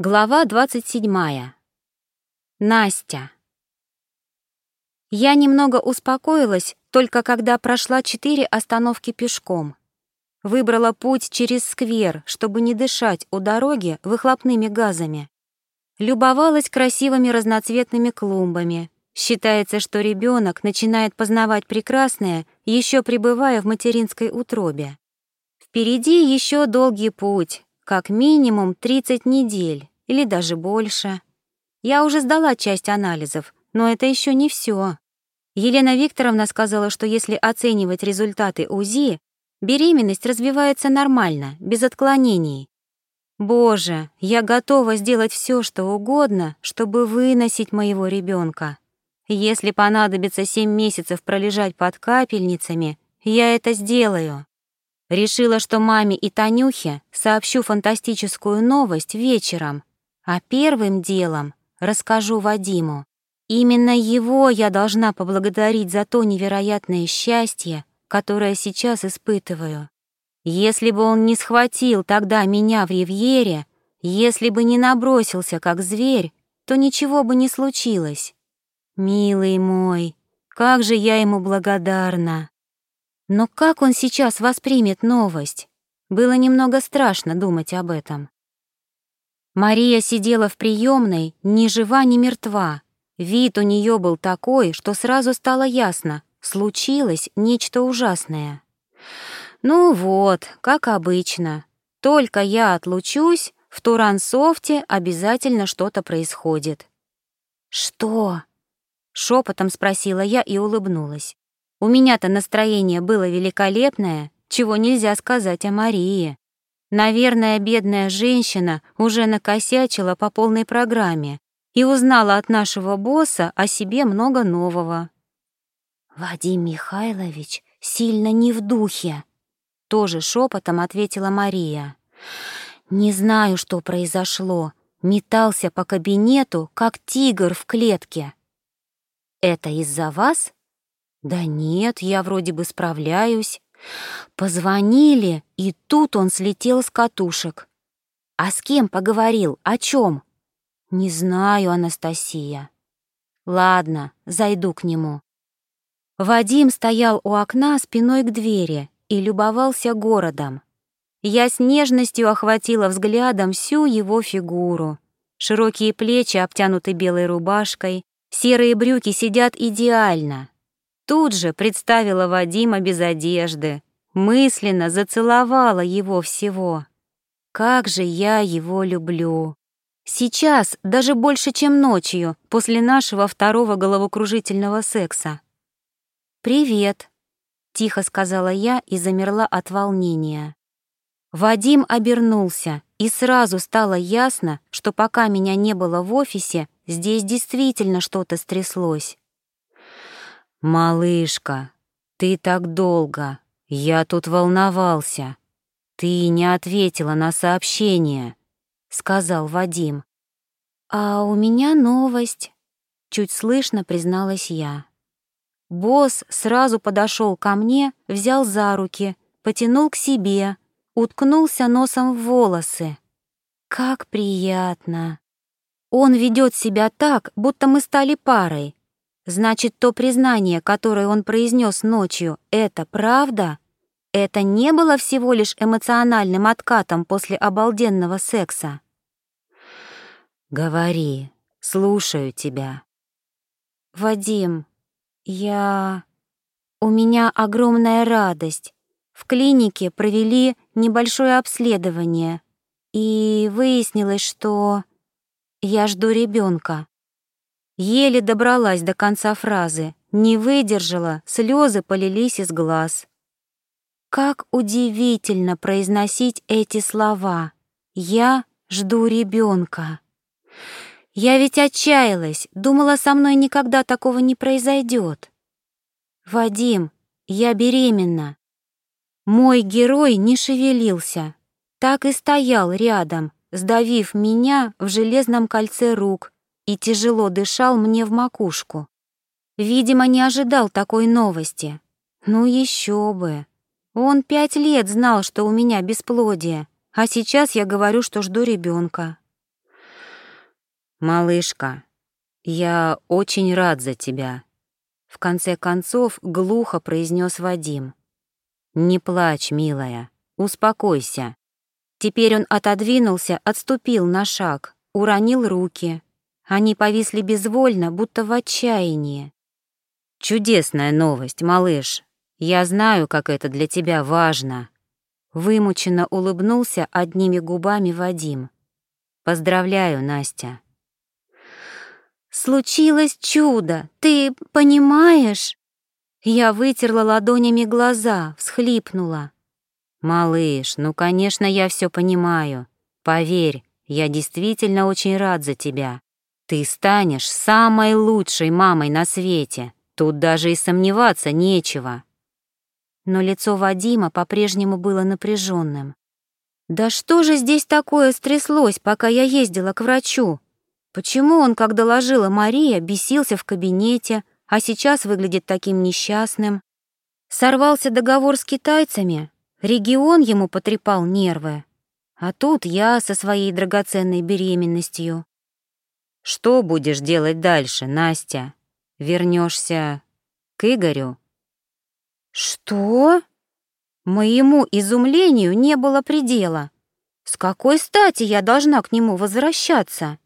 Глава 27. Настя. Я немного успокоилась, только когда прошла четыре остановки пешком. Выбрала путь через сквер, чтобы не дышать у дороги выхлопными газами. Любовалась красивыми разноцветными клумбами. Считается, что ребенок начинает познавать прекрасное, еще пребывая в материнской утробе. Впереди еще долгий путь, как минимум 30 недель или даже больше. Я уже сдала часть анализов, но это еще не все. Елена Викторовна сказала, что если оценивать результаты УЗИ, беременность развивается нормально, без отклонений. Боже, я готова сделать все, что угодно, чтобы выносить моего ребенка. Если понадобится семь месяцев пролежать под капельницами, я это сделаю. Решила, что маме и Танюхе сообщу фантастическую новость вечером, а первым делом расскажу Вадиму. Именно его я должна поблагодарить за то невероятное счастье, которое сейчас испытываю. Если бы он не схватил тогда меня в ривьере, если бы не набросился как зверь, то ничего бы не случилось. Милый мой, как же я ему благодарна. Но как он сейчас воспримет новость? Было немного страшно думать об этом. Мария сидела в приемной, ни жива, ни мертва. Вид у нее был такой, что сразу стало ясно, случилось нечто ужасное. Ну вот, как обычно. Только я отлучусь, в Турансофте обязательно что-то происходит. «Что?» — шепотом спросила я и улыбнулась. У меня-то настроение было великолепное, чего нельзя сказать о Марии. Наверное, бедная женщина уже накосячила по полной программе и узнала от нашего босса о себе много нового. «Вадим Михайлович сильно не в духе», — тоже шепотом ответила Мария. «Не знаю, что произошло. Метался по кабинету, как тигр в клетке». «Это из-за вас?» «Да нет, я вроде бы справляюсь». Позвонили, и тут он слетел с катушек. «А с кем поговорил? О чем?» «Не знаю, Анастасия». «Ладно, зайду к нему». Вадим стоял у окна спиной к двери и любовался городом. Я с нежностью охватила взглядом всю его фигуру. Широкие плечи обтянуты белой рубашкой, серые брюки сидят идеально, Тут же представила Вадима без одежды, мысленно зацеловала его всего. Как же я его люблю. Сейчас даже больше, чем ночью, после нашего второго головокружительного секса. «Привет», — тихо сказала я и замерла от волнения. Вадим обернулся, и сразу стало ясно, что пока меня не было в офисе, здесь действительно что-то стряслось. «Малышка, ты так долго. Я тут волновался. Ты не ответила на сообщение», — сказал Вадим. «А у меня новость», — чуть слышно призналась я. Босс сразу подошел ко мне, взял за руки, потянул к себе, уткнулся носом в волосы. Как приятно. Он ведет себя так, будто мы стали парой, Значит, то признание, которое он произнес ночью, это правда? Это не было всего лишь эмоциональным откатом после обалденного секса? Говори, слушаю тебя. Вадим, я... У меня огромная радость. В клинике провели небольшое обследование, и выяснилось, что я жду ребенка. Еле добралась до конца фразы, не выдержала, слезы полились из глаз. Как удивительно произносить эти слова. Я жду ребенка. Я ведь отчаялась, думала, со мной никогда такого не произойдет. Вадим, я беременна. Мой герой не шевелился, так и стоял рядом, сдавив меня в железном кольце рук, и тяжело дышал мне в макушку. Видимо, не ожидал такой новости. Ну еще бы. Он пять лет знал, что у меня бесплодие, а сейчас я говорю, что жду ребенка. «Малышка, я очень рад за тебя», — в конце концов глухо произнес Вадим. «Не плачь, милая, успокойся». Теперь он отодвинулся, отступил на шаг, уронил руки. Они повисли безвольно, будто в отчаянии. «Чудесная новость, малыш. Я знаю, как это для тебя важно». Вымученно улыбнулся одними губами Вадим. «Поздравляю, Настя». «Случилось чудо, ты понимаешь?» Я вытерла ладонями глаза, всхлипнула. «Малыш, ну, конечно, я все понимаю. Поверь, я действительно очень рад за тебя. Ты станешь самой лучшей мамой на свете. Тут даже и сомневаться нечего». Но лицо Вадима по-прежнему было напряженным. «Да что же здесь такое стряслось, пока я ездила к врачу? Почему он, как доложила Мария, бесился в кабинете, а сейчас выглядит таким несчастным? Сорвался договор с китайцами, регион ему потрепал нервы. А тут я со своей драгоценной беременностью. Что будешь делать дальше, Настя? Вернешься к Игорю? Что? Моему изумлению не было предела. С какой стати я должна к нему возвращаться?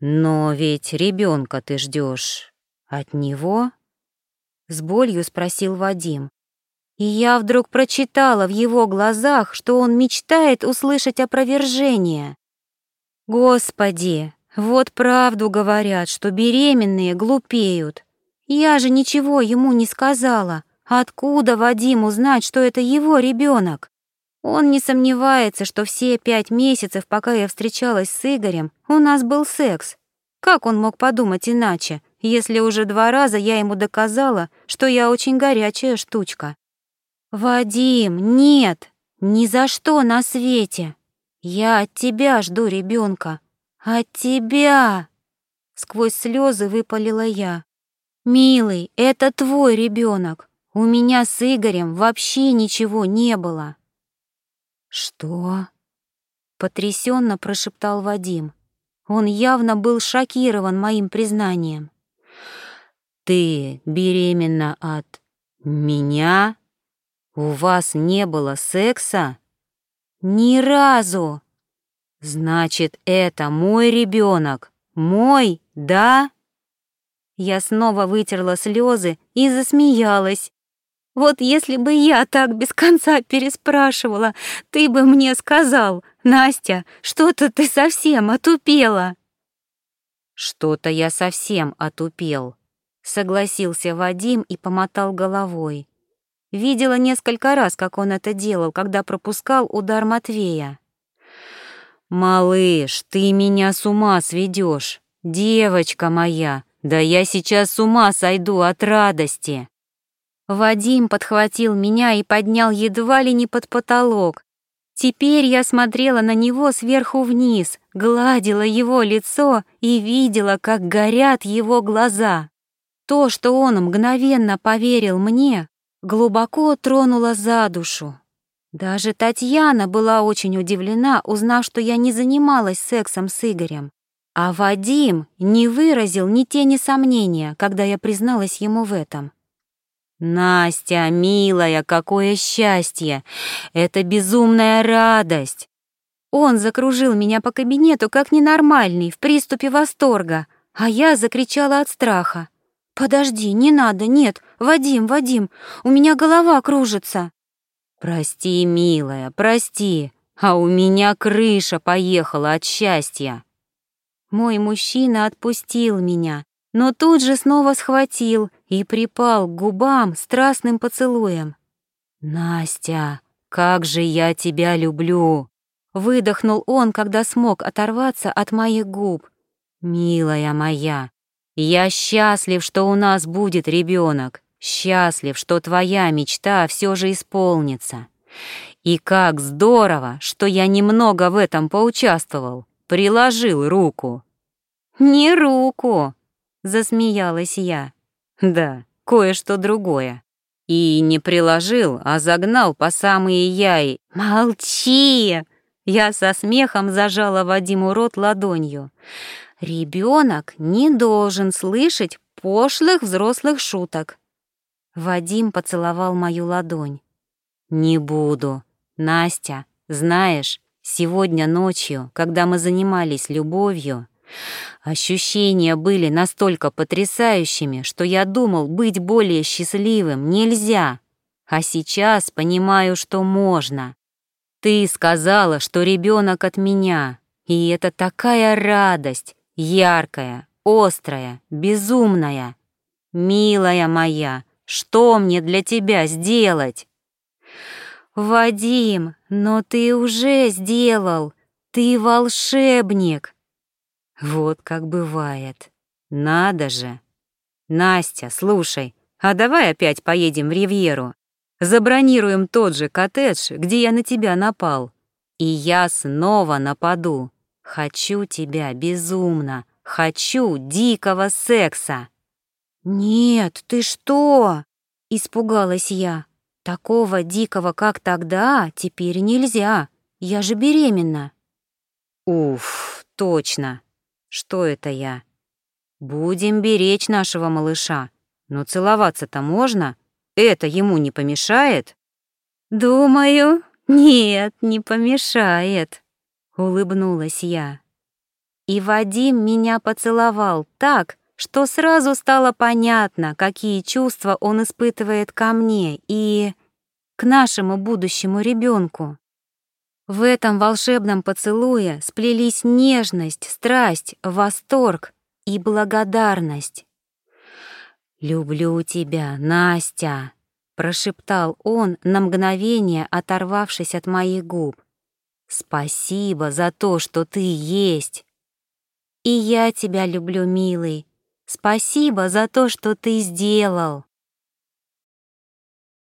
«Но ведь ребенка ты ждешь от него?» С болью спросил Вадим. И я вдруг прочитала в его глазах, что он мечтает услышать опровержение. Господи, вот правду говорят, что беременные глупеют. Я же ничего ему не сказала. Откуда Вадиму знать, что это его ребенок? Он не сомневается, что все пять месяцев, пока я встречалась с Игорем, у нас был секс. Как он мог подумать иначе, если уже два раза я ему доказала, что я очень горячая штучка? Вадим, нет, ни за что на свете. Я от тебя жду ребенка. От тебя! Сквозь слезы выпалила я. Милый, это твой ребенок. У меня с Игорем вообще ничего не было. «Что?» — потрясенно прошептал Вадим. Он явно был шокирован моим признанием. «Ты беременна от меня? У вас не было секса?» «Ни разу!» «Значит, это мой ребенок, мой, да?» Я снова вытерла слезы и засмеялась. Вот если бы я так без конца переспрашивала, ты бы мне сказал, Настя, что-то ты совсем отупела. Что-то я совсем отупел, согласился Вадим и помотал головой. Видела несколько раз, как он это делал, когда пропускал удар Матвея. «Малыш, ты меня с ума сведешь, девочка моя, да я сейчас с ума сойду от радости!» Вадим подхватил меня и поднял едва ли не под потолок. Теперь я смотрела на него сверху вниз, гладила его лицо и видела, как горят его глаза. То, что он мгновенно поверил мне, глубоко тронуло за душу. Даже Татьяна была очень удивлена, узнав, что я не занималась сексом с Игорем. А Вадим не выразил ни тени сомнения, когда я призналась ему в этом. Настя, милая, какое счастье! Это безумная радость! Он закружил меня по кабинету как ненормальный, в приступе восторга, а я закричала от страха. «Подожди, не надо, нет, Вадим, Вадим, у меня голова кружится». «Прости, милая, прости, а у меня крыша поехала от счастья». Мой мужчина отпустил меня, но тут же снова схватил и припал к губам страстным поцелуем. «Настя, как же я тебя люблю!» Выдохнул он, когда смог оторваться от моих губ. «Милая моя, я счастлив, что у нас будет ребенок, счастлив, что твоя мечта все же исполнится. И как здорово, что я немного в этом поучаствовал, приложил руку». «Не руку!» — засмеялась я. Да, кое-что другое. И не приложил, а загнал по самые яй. «Молчи!» Я со смехом зажала Вадиму рот ладонью. Ребенок не должен слышать пошлых взрослых шуток. Вадим поцеловал мою ладонь. «Не буду. Настя, знаешь, сегодня ночью, когда мы занимались любовью, ощущения были настолько потрясающими, что я думал, быть более счастливым нельзя. А сейчас понимаю, что можно. Ты сказала, что ребенок от меня, и это такая радость, яркая, острая, безумная. Милая моя, что мне для тебя сделать? Вадим, но ты уже сделал. Ты волшебник. Вот как бывает. Надо же. Настя, слушай, а давай опять поедем в Ривьеру. Забронируем тот же коттедж, где я на тебя напал. И я снова нападу. Хочу тебя безумно. Хочу дикого секса. «Нет, ты что?» — испугалась я. «Такого дикого, как тогда, теперь нельзя. Я же беременна». «Уф, точно. Что это я? Будем беречь нашего малыша. Но целоваться-то можно? Это ему не помешает?» «Думаю, нет, не помешает», — улыбнулась я. И Вадим меня поцеловал так, что сразу стало понятно, какие чувства он испытывает ко мне и к нашему будущему ребенку. В этом волшебном поцелуе сплелись нежность, страсть, восторг и благодарность. «Люблю тебя, Настя», — прошептал он на мгновение, оторвавшись от моих губ. «Спасибо за то, что ты есть». «И я тебя люблю, милый», Спасибо за то, что ты сделал.